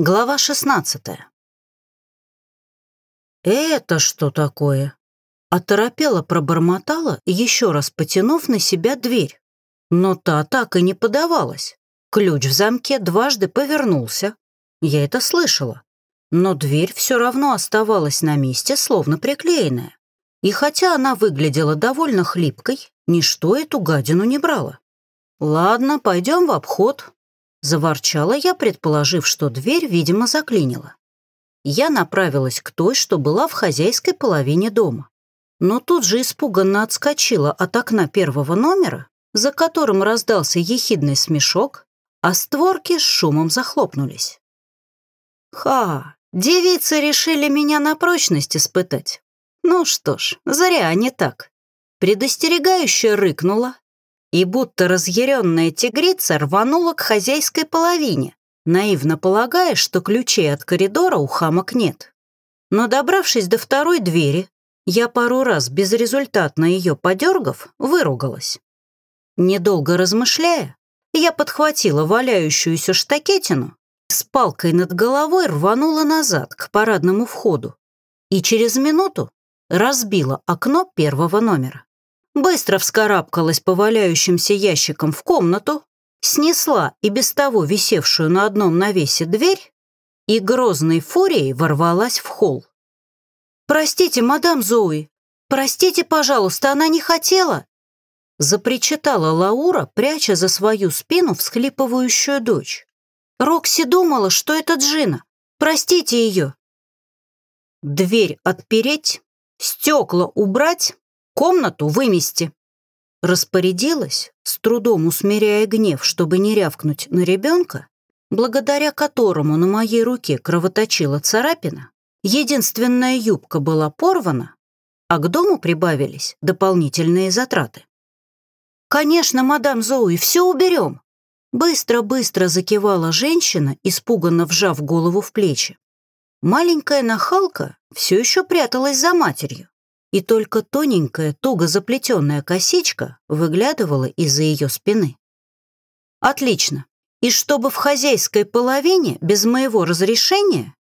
Глава 16 «Это что такое?» Оторопела пробормотала, еще раз потянув на себя дверь. Но та так и не подавалась. Ключ в замке дважды повернулся. Я это слышала. Но дверь все равно оставалась на месте, словно приклеенная. И хотя она выглядела довольно хлипкой, ничто эту гадину не брало. «Ладно, пойдем в обход», Заворчала я, предположив, что дверь, видимо, заклинила. Я направилась к той, что была в хозяйской половине дома. Но тут же испуганно отскочила от окна первого номера, за которым раздался ехидный смешок, а створки с шумом захлопнулись. «Ха! Девицы решили меня на прочность испытать. Ну что ж, зря они так». Предостерегающе рыкнула, и будто разъяренная тигрица рванула к хозяйской половине, наивно полагая, что ключей от коридора у хамок нет. Но добравшись до второй двери, я пару раз безрезультатно ее подергав, выругалась. Недолго размышляя, я подхватила валяющуюся штакетину, с палкой над головой рванула назад к парадному входу и через минуту разбила окно первого номера быстро вскарабкалась по валяющимся ящикам в комнату, снесла и без того висевшую на одном навесе дверь и грозной фурией ворвалась в холл. «Простите, мадам Зои, простите, пожалуйста, она не хотела!» запричитала Лаура, пряча за свою спину всхлипывающую дочь. «Рокси думала, что это Джина. Простите ее!» Дверь отпереть, стекла убрать, Комнату вымести!» Распорядилась, с трудом усмиряя гнев, чтобы не рявкнуть на ребенка, благодаря которому на моей руке кровоточила царапина, единственная юбка была порвана, а к дому прибавились дополнительные затраты. «Конечно, мадам Зоуи, все уберем!» Быстро-быстро закивала женщина, испуганно вжав голову в плечи. Маленькая нахалка все еще пряталась за матерью и только тоненькая, туго заплетенная косичка выглядывала из-за ее спины. «Отлично. И чтобы в хозяйской половине без моего разрешения...»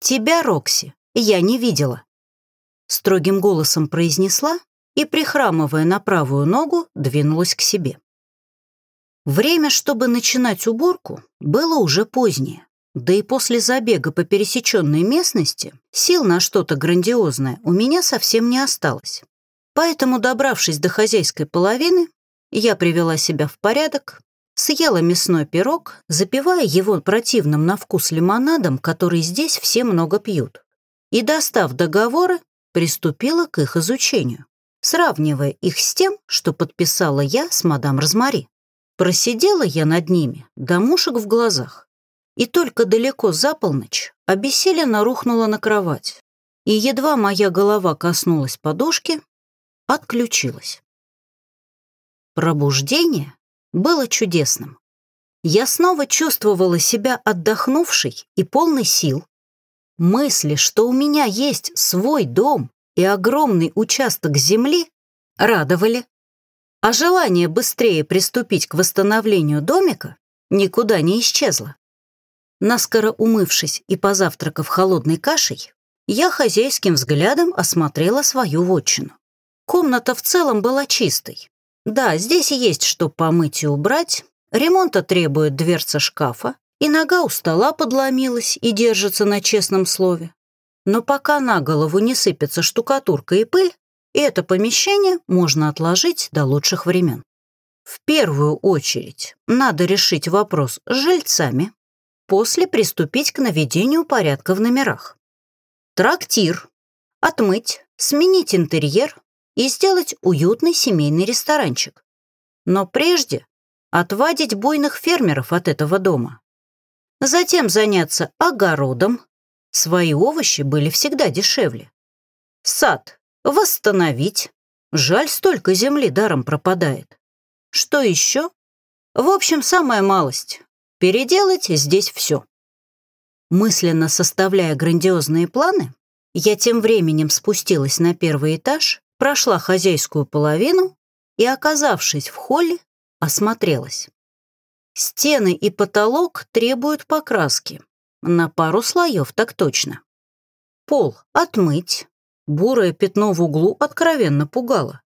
«Тебя, Рокси, я не видела», — строгим голосом произнесла и, прихрамывая на правую ногу, двинулась к себе. Время, чтобы начинать уборку, было уже позднее. Да и после забега по пересеченной местности сил на что-то грандиозное у меня совсем не осталось. Поэтому, добравшись до хозяйской половины, я привела себя в порядок, съела мясной пирог, запивая его противным на вкус лимонадом, который здесь все много пьют, и, достав договоры, приступила к их изучению, сравнивая их с тем, что подписала я с мадам Розмари. Просидела я над ними до мушек в глазах, и только далеко за полночь обессиленно рухнула на кровать. И едва моя голова коснулась подушки, отключилась. Пробуждение было чудесным. Я снова чувствовала себя отдохнувшей и полной сил. Мысли, что у меня есть свой дом и огромный участок земли, радовали. А желание быстрее приступить к восстановлению домика никуда не исчезло. Наскоро умывшись и позавтракав холодной кашей, я хозяйским взглядом осмотрела свою вотчину. Комната в целом была чистой. Да, здесь есть что помыть и убрать, ремонта требует дверца шкафа, и нога у стола подломилась и держится на честном слове. Но пока на голову не сыпется штукатурка и пыль, это помещение можно отложить до лучших времен. В первую очередь надо решить вопрос с жильцами, после приступить к наведению порядка в номерах. Трактир. Отмыть, сменить интерьер и сделать уютный семейный ресторанчик. Но прежде отвадить буйных фермеров от этого дома. Затем заняться огородом. Свои овощи были всегда дешевле. Сад восстановить. Жаль, столько земли даром пропадает. Что еще? В общем, самая малость. Переделать здесь все. Мысленно составляя грандиозные планы, я тем временем спустилась на первый этаж, прошла хозяйскую половину и, оказавшись в холле, осмотрелась. Стены и потолок требуют покраски, На пару слоев, так точно. Пол отмыть. Бурое пятно в углу откровенно пугало.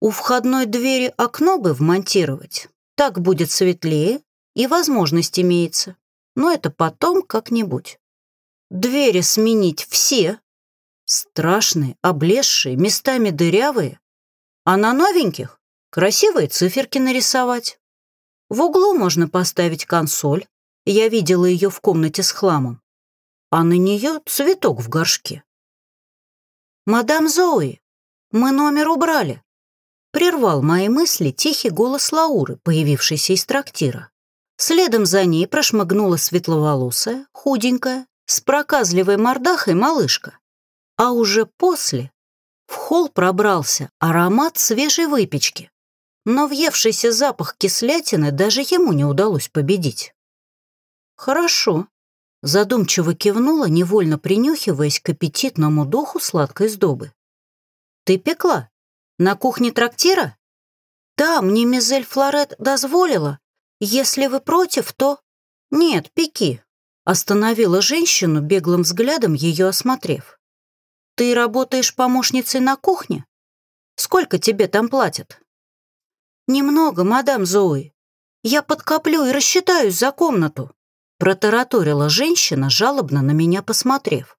У входной двери окно бы вмонтировать. Так будет светлее и возможность имеется. Но это потом как-нибудь. Двери сменить все. Страшные, облезшие, местами дырявые. А на новеньких красивые циферки нарисовать. В углу можно поставить консоль. Я видела ее в комнате с хламом. А на нее цветок в горшке. «Мадам Зои, мы номер убрали», Прервал мои мысли тихий голос Лауры, появившийся из трактира. Следом за ней прошмыгнула светловолосая, худенькая, с проказливой мордахой малышка. А уже после в холл пробрался аромат свежей выпечки, но въевшийся запах кислятины даже ему не удалось победить. «Хорошо», — задумчиво кивнула, невольно принюхиваясь к аппетитному духу сладкой сдобы. «Ты пекла?» На кухне трактира? Да, мне мизель Флорет дозволила. Если вы против, то... Нет, пеки. Остановила женщину, беглым взглядом ее осмотрев. Ты работаешь помощницей на кухне? Сколько тебе там платят? Немного, мадам Зои. Я подкоплю и рассчитаюсь за комнату. Протараторила женщина, жалобно на меня посмотрев.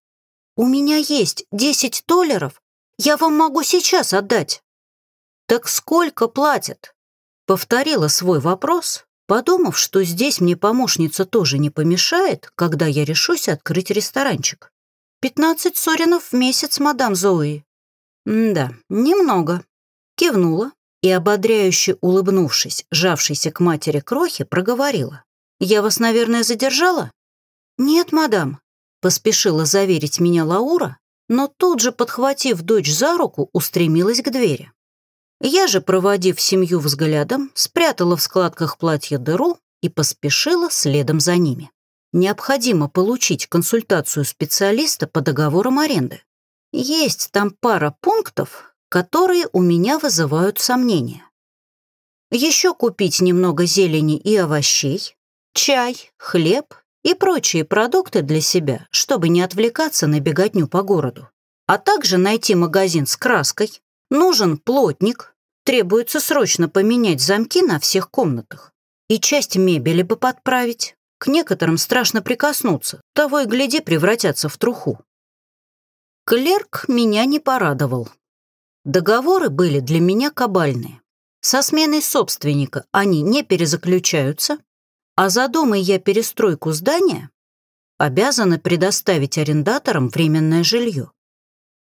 «У меня есть десять долларов. Я вам могу сейчас отдать». «Так сколько платят?» Повторила свой вопрос, подумав, что здесь мне помощница тоже не помешает, когда я решусь открыть ресторанчик. «Пятнадцать соринов в месяц, мадам Зои». «Да, немного». Кивнула и, ободряюще улыбнувшись, жавшейся к матери крохи, проговорила. «Я вас, наверное, задержала?» «Нет, мадам», — поспешила заверить меня Лаура, но тут же, подхватив дочь за руку, устремилась к двери. Я же, проводив семью взглядом, спрятала в складках платья дыру и поспешила следом за ними. Необходимо получить консультацию специалиста по договорам аренды. Есть там пара пунктов, которые у меня вызывают сомнения. Еще купить немного зелени и овощей, чай, хлеб и прочие продукты для себя, чтобы не отвлекаться на беготню по городу. А также найти магазин с краской, нужен плотник, Требуется срочно поменять замки на всех комнатах. И часть мебели бы подправить. К некоторым страшно прикоснуться, того и гляди превратятся в труху. Клерк меня не порадовал. Договоры были для меня кабальные. Со сменой собственника они не перезаключаются, а задумай я перестройку здания, обязаны предоставить арендаторам временное жилье.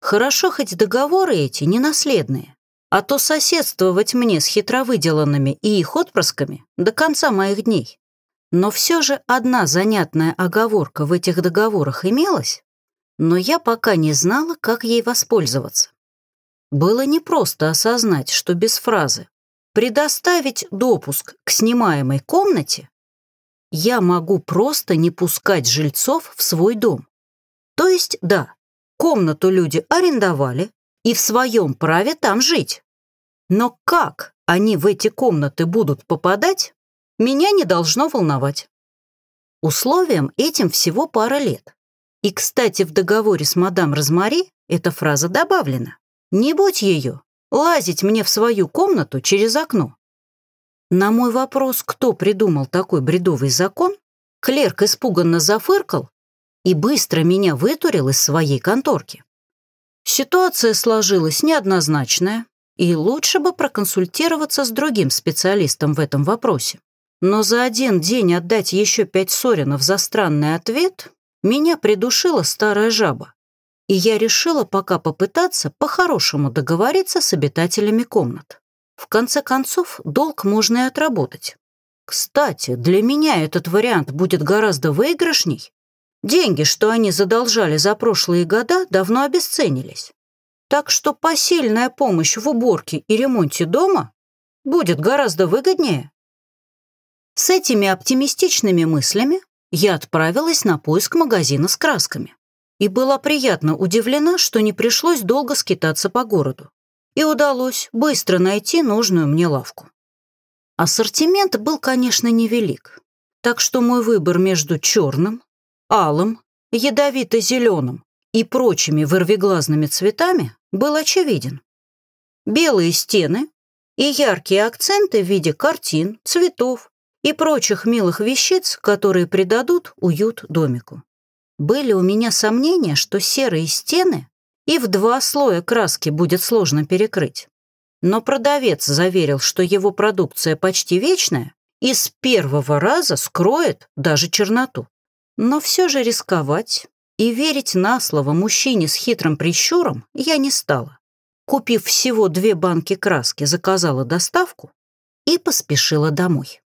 Хорошо, хоть договоры эти ненаследные, а то соседствовать мне с хитровыделанными и их отпрысками до конца моих дней. Но все же одна занятная оговорка в этих договорах имелась, но я пока не знала, как ей воспользоваться. Было непросто осознать, что без фразы «предоставить допуск к снимаемой комнате» я могу просто не пускать жильцов в свой дом. То есть, да, комнату люди арендовали и в своем праве там жить. Но как они в эти комнаты будут попадать, меня не должно волновать. Условием этим всего пара лет. И, кстати, в договоре с мадам Розмари эта фраза добавлена. Не будь ее, лазить мне в свою комнату через окно. На мой вопрос, кто придумал такой бредовый закон, клерк испуганно зафыркал и быстро меня вытурил из своей конторки. Ситуация сложилась неоднозначная, и лучше бы проконсультироваться с другим специалистом в этом вопросе. Но за один день отдать еще пять соринов за странный ответ меня придушила старая жаба. И я решила пока попытаться по-хорошему договориться с обитателями комнат. В конце концов, долг можно и отработать. Кстати, для меня этот вариант будет гораздо выигрышней. Деньги, что они задолжали за прошлые года, давно обесценились. Так что посильная помощь в уборке и ремонте дома будет гораздо выгоднее. С этими оптимистичными мыслями я отправилась на поиск магазина с красками и была приятно удивлена, что не пришлось долго скитаться по городу и удалось быстро найти нужную мне лавку. Ассортимент был, конечно, невелик, так что мой выбор между черным, алым, ядовито-зеленым и прочими вырвиглазными цветами был очевиден. Белые стены и яркие акценты в виде картин, цветов и прочих милых вещиц, которые придадут уют домику. Были у меня сомнения, что серые стены и в два слоя краски будет сложно перекрыть. Но продавец заверил, что его продукция почти вечная и с первого раза скроет даже черноту. Но все же рисковать и верить на слово мужчине с хитрым прищуром я не стала. Купив всего две банки краски, заказала доставку и поспешила домой.